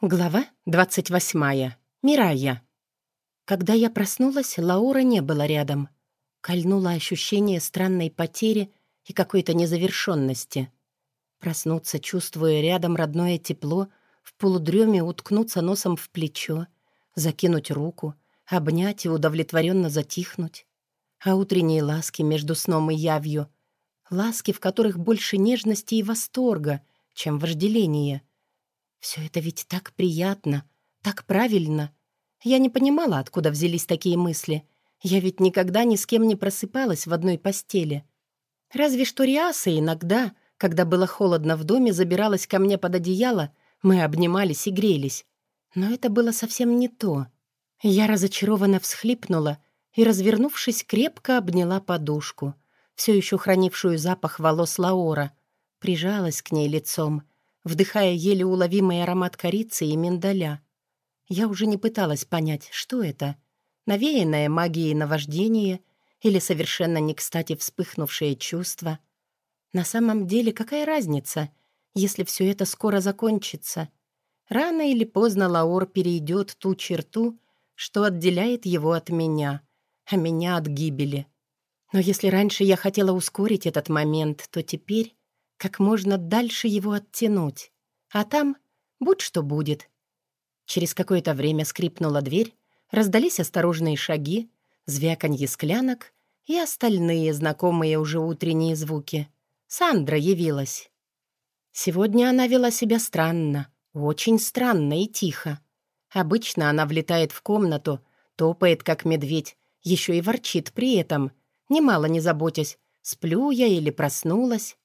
Глава 28. Мирая. Когда я проснулась, Лаура не было рядом. Кольнуло ощущение странной потери и какой-то незавершенности. Проснуться, чувствуя рядом родное тепло, в полудреме уткнуться носом в плечо, закинуть руку, обнять и удовлетворенно затихнуть. А утренние ласки между сном и явью. Ласки, в которых больше нежности и восторга, чем вожделения — все это ведь так приятно, так правильно. Я не понимала, откуда взялись такие мысли. Я ведь никогда ни с кем не просыпалась в одной постели. Разве что Риаса иногда, когда было холодно в доме, забиралась ко мне под одеяло, мы обнимались и грелись. Но это было совсем не то. Я разочарованно всхлипнула и, развернувшись, крепко обняла подушку, все еще хранившую запах волос Лаора, прижалась к ней лицом — вдыхая еле уловимый аромат корицы и миндаля. Я уже не пыталась понять, что это — навеянное магией наваждение или совершенно не кстати вспыхнувшее чувство. На самом деле, какая разница, если все это скоро закончится? Рано или поздно Лаур перейдет ту черту, что отделяет его от меня, а меня от гибели. Но если раньше я хотела ускорить этот момент, то теперь как можно дальше его оттянуть. А там будь что будет. Через какое-то время скрипнула дверь, раздались осторожные шаги, звяканье склянок и остальные знакомые уже утренние звуки. Сандра явилась. Сегодня она вела себя странно, очень странно и тихо. Обычно она влетает в комнату, топает, как медведь, еще и ворчит при этом, немало не заботясь, сплю я или проснулась.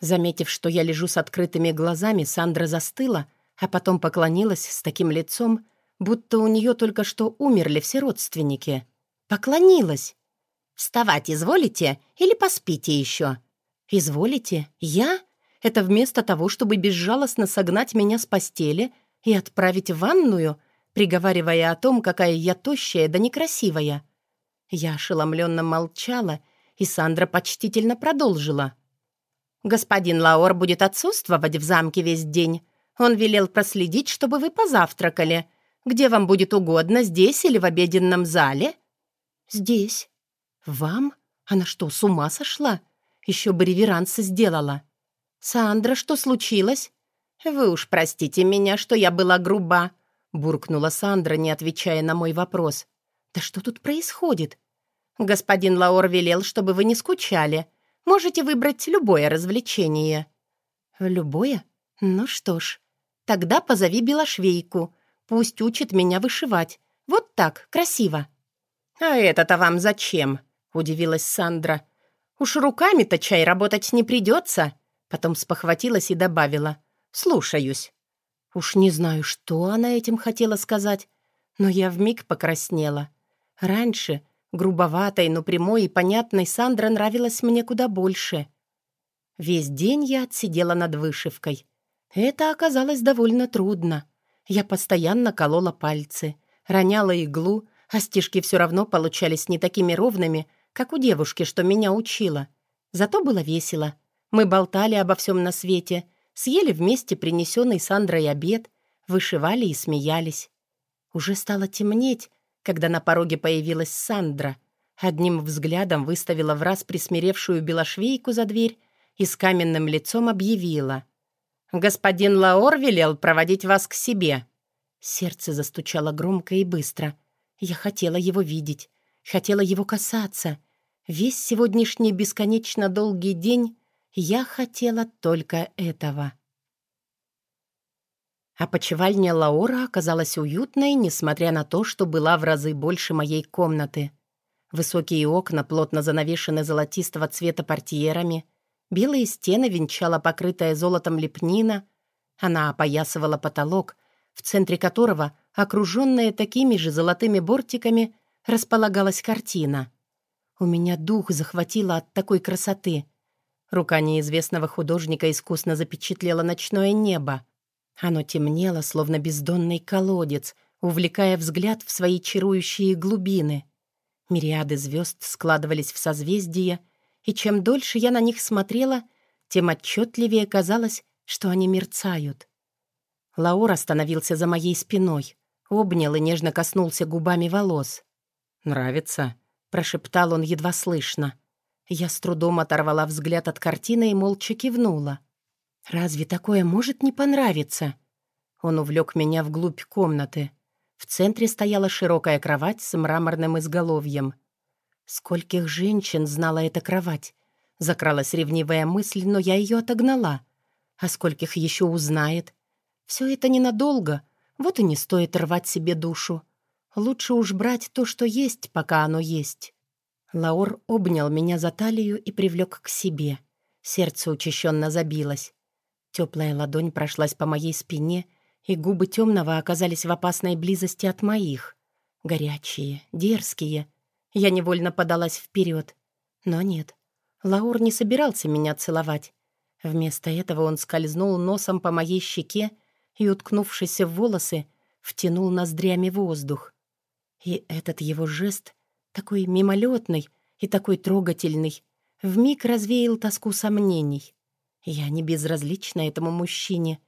Заметив, что я лежу с открытыми глазами, Сандра застыла, а потом поклонилась с таким лицом, будто у нее только что умерли все родственники. Поклонилась. «Вставать изволите или поспите еще?» «Изволите? Я? Это вместо того, чтобы безжалостно согнать меня с постели и отправить в ванную, приговаривая о том, какая я тощая да некрасивая?» Я ошеломленно молчала, и Сандра почтительно продолжила. Господин Лаор будет отсутствовать в замке весь день. Он велел проследить, чтобы вы позавтракали. Где вам будет угодно, здесь или в обеденном зале?» «Здесь». «Вам? Она что, с ума сошла? Еще бы реверансы сделала». «Сандра, что случилось?» «Вы уж простите меня, что я была груба», — буркнула Сандра, не отвечая на мой вопрос. «Да что тут происходит?» «Господин Лаор велел, чтобы вы не скучали. Можете выбрать любое развлечение». «Любое? Ну что ж, тогда позови Белошвейку. Пусть учит меня вышивать. Вот так, красиво». «А это-то вам зачем?» — удивилась Сандра. «Уж руками-то чай работать не придется». Потом спохватилась и добавила. «Слушаюсь». Уж не знаю, что она этим хотела сказать, но я вмиг покраснела. Раньше Грубоватой, но прямой и понятной Сандра нравилась мне куда больше. Весь день я отсидела над вышивкой. Это оказалось довольно трудно. Я постоянно колола пальцы, роняла иглу, а стежки все равно получались не такими ровными, как у девушки, что меня учила. Зато было весело. Мы болтали обо всем на свете, съели вместе принесенный Сандрой обед, вышивали и смеялись. Уже стало темнеть, когда на пороге появилась Сандра. Одним взглядом выставила в раз присмиревшую белошвейку за дверь и с каменным лицом объявила. «Господин Лаор велел проводить вас к себе». Сердце застучало громко и быстро. Я хотела его видеть, хотела его касаться. Весь сегодняшний бесконечно долгий день я хотела только этого. А почевальня Лаора оказалась уютной, несмотря на то, что была в разы больше моей комнаты. Высокие окна плотно занавешены золотистого цвета портьерами, белые стены венчала покрытая золотом лепнина, она опоясывала потолок, в центре которого, окруженная такими же золотыми бортиками, располагалась картина. У меня дух захватило от такой красоты. Рука неизвестного художника искусно запечатлела ночное небо. Оно темнело, словно бездонный колодец, увлекая взгляд в свои чарующие глубины. Мириады звезд складывались в созвездия, и чем дольше я на них смотрела, тем отчетливее казалось, что они мерцают. Лаур остановился за моей спиной, обнял и нежно коснулся губами волос. «Нравится?» — прошептал он едва слышно. Я с трудом оторвала взгляд от картины и молча кивнула. «Разве такое может не понравиться?» Он увлек меня вглубь комнаты. В центре стояла широкая кровать с мраморным изголовьем. Скольких женщин знала эта кровать? Закралась ревнивая мысль, но я ее отогнала. А скольких еще узнает? Все это ненадолго, вот и не стоит рвать себе душу. Лучше уж брать то, что есть, пока оно есть. Лаур обнял меня за талию и привлек к себе. Сердце учащенно забилось. Теплая ладонь прошлась по моей спине, и губы темного оказались в опасной близости от моих. Горячие, дерзкие. Я невольно подалась вперед. Но нет, Лаур не собирался меня целовать. Вместо этого он скользнул носом по моей щеке и, уткнувшись в волосы, втянул ноздрями воздух. И этот его жест, такой мимолетный и такой трогательный, вмиг развеял тоску сомнений. Я не безразлична этому мужчине.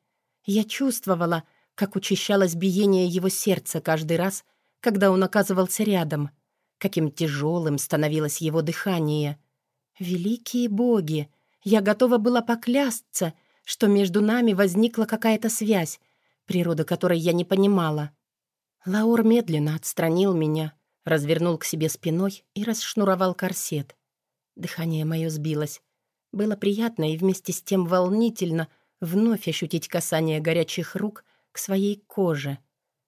Я чувствовала, как учащалось биение его сердца каждый раз, когда он оказывался рядом, каким тяжелым становилось его дыхание. Великие боги! Я готова была поклясться, что между нами возникла какая-то связь, природа которой я не понимала. Лаур медленно отстранил меня, развернул к себе спиной и расшнуровал корсет. Дыхание мое сбилось. Было приятно и вместе с тем волнительно вновь ощутить касание горячих рук к своей коже.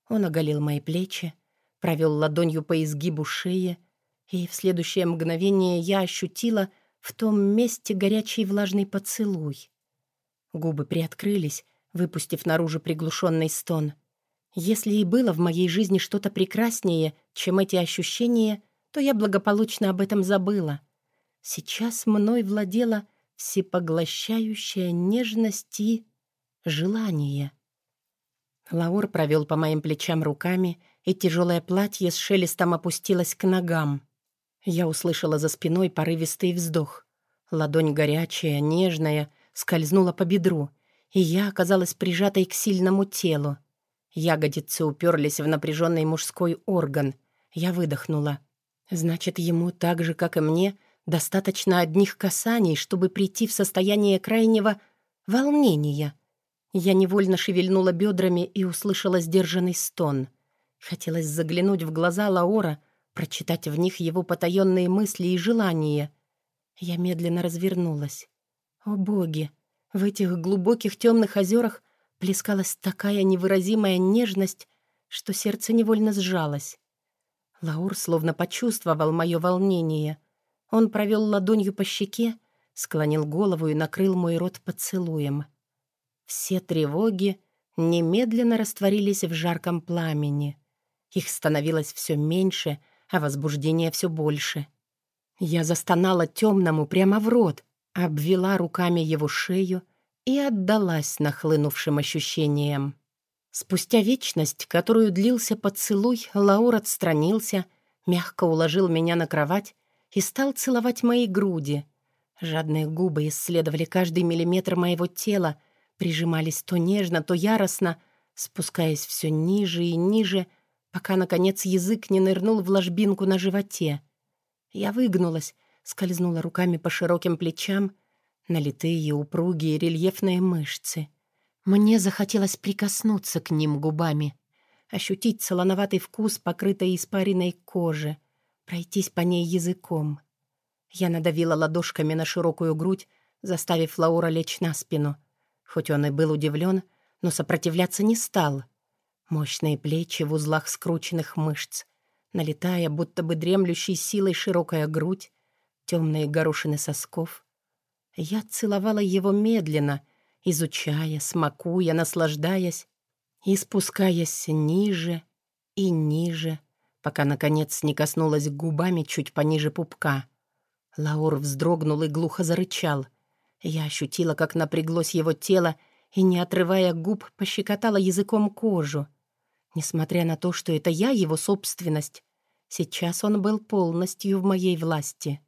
Он оголил мои плечи, провел ладонью по изгибу шеи, и в следующее мгновение я ощутила в том месте горячий влажный поцелуй. Губы приоткрылись, выпустив наружу приглушенный стон. Если и было в моей жизни что-то прекраснее, чем эти ощущения, то я благополучно об этом забыла. Сейчас мной владела всепоглощающая нежность и желание. Лаур провел по моим плечам руками, и тяжелое платье с шелестом опустилось к ногам. Я услышала за спиной порывистый вздох. Ладонь горячая, нежная, скользнула по бедру, и я оказалась прижатой к сильному телу. Ягодицы уперлись в напряженный мужской орган. Я выдохнула. Значит, ему так же, как и мне, достаточно одних касаний, чтобы прийти в состояние крайнего волнения. Я невольно шевельнула бедрами и услышала сдержанный стон. Хотелось заглянуть в глаза Лаора, прочитать в них его потаенные мысли и желания. Я медленно развернулась. О боги! В этих глубоких темных озерах плескалась такая невыразимая нежность, что сердце невольно сжалось. Лаур словно почувствовал мое волнение. Он провел ладонью по щеке, склонил голову и накрыл мой рот поцелуем. Все тревоги немедленно растворились в жарком пламени. Их становилось все меньше, а возбуждение все больше. Я застонала темному прямо в рот, обвела руками его шею и отдалась нахлынувшим ощущениям. Спустя вечность, которую длился поцелуй, Лаур отстранился, мягко уложил меня на кровать и стал целовать мои груди. Жадные губы исследовали каждый миллиметр моего тела, прижимались то нежно, то яростно, спускаясь все ниже и ниже, пока, наконец, язык не нырнул в ложбинку на животе. Я выгнулась, скользнула руками по широким плечам налитые, упругие, рельефные мышцы. Мне захотелось прикоснуться к ним губами, ощутить солоноватый вкус покрытой испаренной кожи, пройтись по ней языком. Я надавила ладошками на широкую грудь, заставив Лаура лечь на спину. Хоть он и был удивлен, но сопротивляться не стал. Мощные плечи в узлах скрученных мышц, налетая, будто бы дремлющей силой широкая грудь, темные горошины сосков, я целовала его медленно, изучая, смакуя, наслаждаясь и спускаясь ниже и ниже, пока, наконец, не коснулась губами чуть пониже пупка. Лаур вздрогнул и глухо зарычал. Я ощутила, как напряглось его тело, и, не отрывая губ, пощекотала языком кожу. Несмотря на то, что это я его собственность, сейчас он был полностью в моей власти.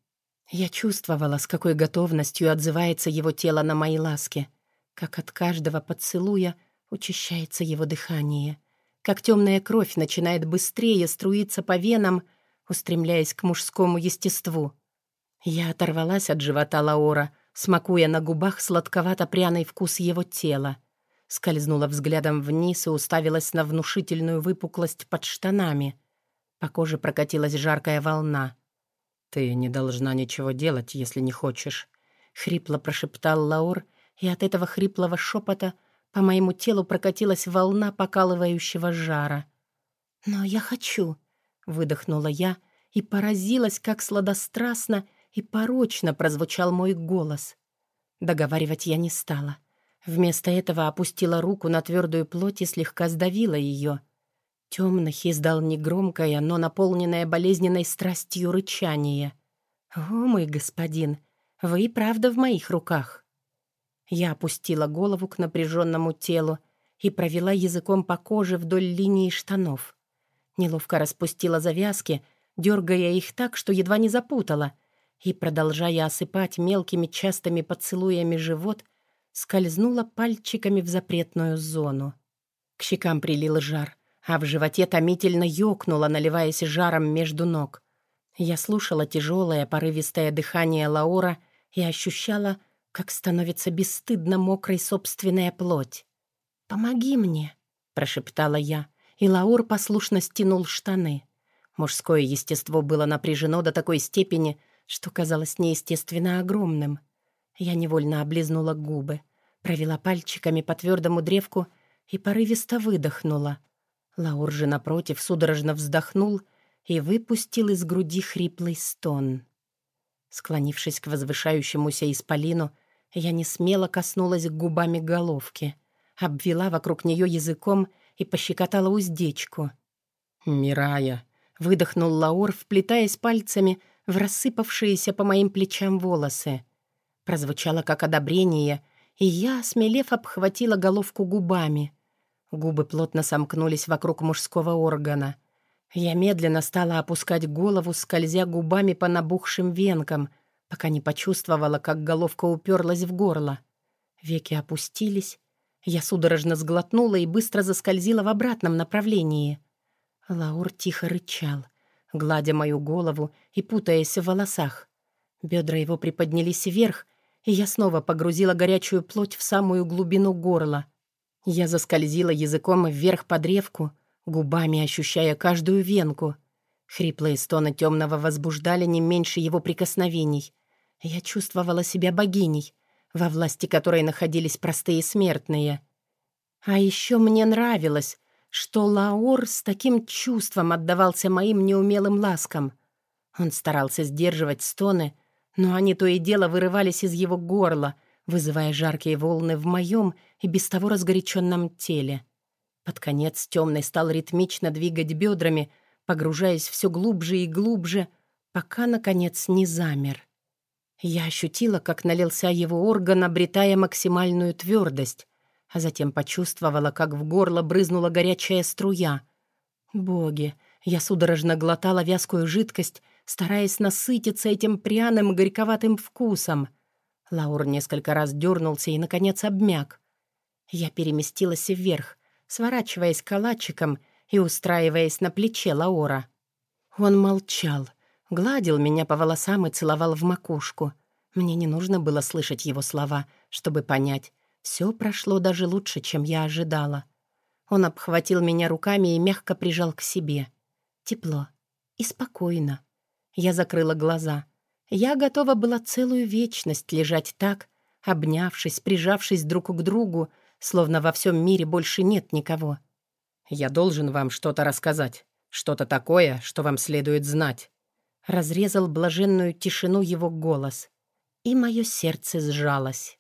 Я чувствовала, с какой готовностью отзывается его тело на мои ласки, как от каждого поцелуя Учащается его дыхание. Как темная кровь начинает быстрее струиться по венам, устремляясь к мужскому естеству. Я оторвалась от живота Лаора, смакуя на губах сладковато-пряный вкус его тела. Скользнула взглядом вниз и уставилась на внушительную выпуклость под штанами. По коже прокатилась жаркая волна. «Ты не должна ничего делать, если не хочешь», — хрипло прошептал Лаур, и от этого хриплого шепота по моему телу прокатилась волна покалывающего жара. «Но я хочу», — выдохнула я и поразилась, как сладострастно и порочно прозвучал мой голос. Договаривать я не стала. Вместо этого опустила руку на твердую плоть и слегка сдавила ее. Темных издал негромкое, но наполненное болезненной страстью рычание. «О, мой господин, вы и правда в моих руках!» Я опустила голову к напряженному телу и провела языком по коже вдоль линии штанов. Неловко распустила завязки, дергая их так, что едва не запутала, и, продолжая осыпать мелкими частыми поцелуями живот, скользнула пальчиками в запретную зону. К щекам прилил жар, а в животе томительно ёкнуло, наливаясь жаром между ног. Я слушала тяжелое, порывистое дыхание Лаура и ощущала, как становится бесстыдно мокрой собственная плоть. «Помоги мне», — прошептала я, и Лаур послушно стянул штаны. Мужское естество было напряжено до такой степени, что казалось неестественно огромным. Я невольно облизнула губы, провела пальчиками по твердому древку и порывисто выдохнула. Лаур же, напротив, судорожно вздохнул и выпустил из груди хриплый стон. Склонившись к возвышающемуся исполину, я не смело коснулась губами головки, обвела вокруг нее языком и пощекотала уздечку. «Мирая!» — выдохнул Лаур, вплетаясь пальцами в рассыпавшиеся по моим плечам волосы. Прозвучало как одобрение, и я, смелев, обхватила головку губами. Губы плотно сомкнулись вокруг мужского органа. Я медленно стала опускать голову, скользя губами по набухшим венкам — пока не почувствовала, как головка уперлась в горло. Веки опустились. Я судорожно сглотнула и быстро заскользила в обратном направлении. Лаур тихо рычал, гладя мою голову и путаясь в волосах. Бедра его приподнялись вверх, и я снова погрузила горячую плоть в самую глубину горла. Я заскользила языком вверх по древку, губами ощущая каждую венку. Хриплые стоны темного возбуждали не меньше его прикосновений — я чувствовала себя богиней, во власти которой находились простые смертные. А еще мне нравилось, что Лаур с таким чувством отдавался моим неумелым ласкам. Он старался сдерживать стоны, но они то и дело вырывались из его горла, вызывая жаркие волны в моем и без того разгоряченном теле. Под конец темный стал ритмично двигать бедрами, погружаясь все глубже и глубже, пока, наконец, не замер. Я ощутила, как налился его орган, обретая максимальную твердость, а затем почувствовала, как в горло брызнула горячая струя. Боги, я судорожно глотала вязкую жидкость, стараясь насытиться этим пряным горьковатым вкусом. Лаур несколько раз дернулся и, наконец, обмяк. Я переместилась вверх, сворачиваясь калачиком и устраиваясь на плече Лаура. Он молчал, гладил меня по волосам и целовал в макушку. Мне не нужно было слышать его слова, чтобы понять. Все прошло даже лучше, чем я ожидала. Он обхватил меня руками и мягко прижал к себе. Тепло и спокойно. Я закрыла глаза. Я готова была целую вечность лежать так, обнявшись, прижавшись друг к другу, словно во всем мире больше нет никого. «Я должен вам что-то рассказать, что-то такое, что вам следует знать», Разрезал блаженную тишину его голос. И мое сердце сжалось.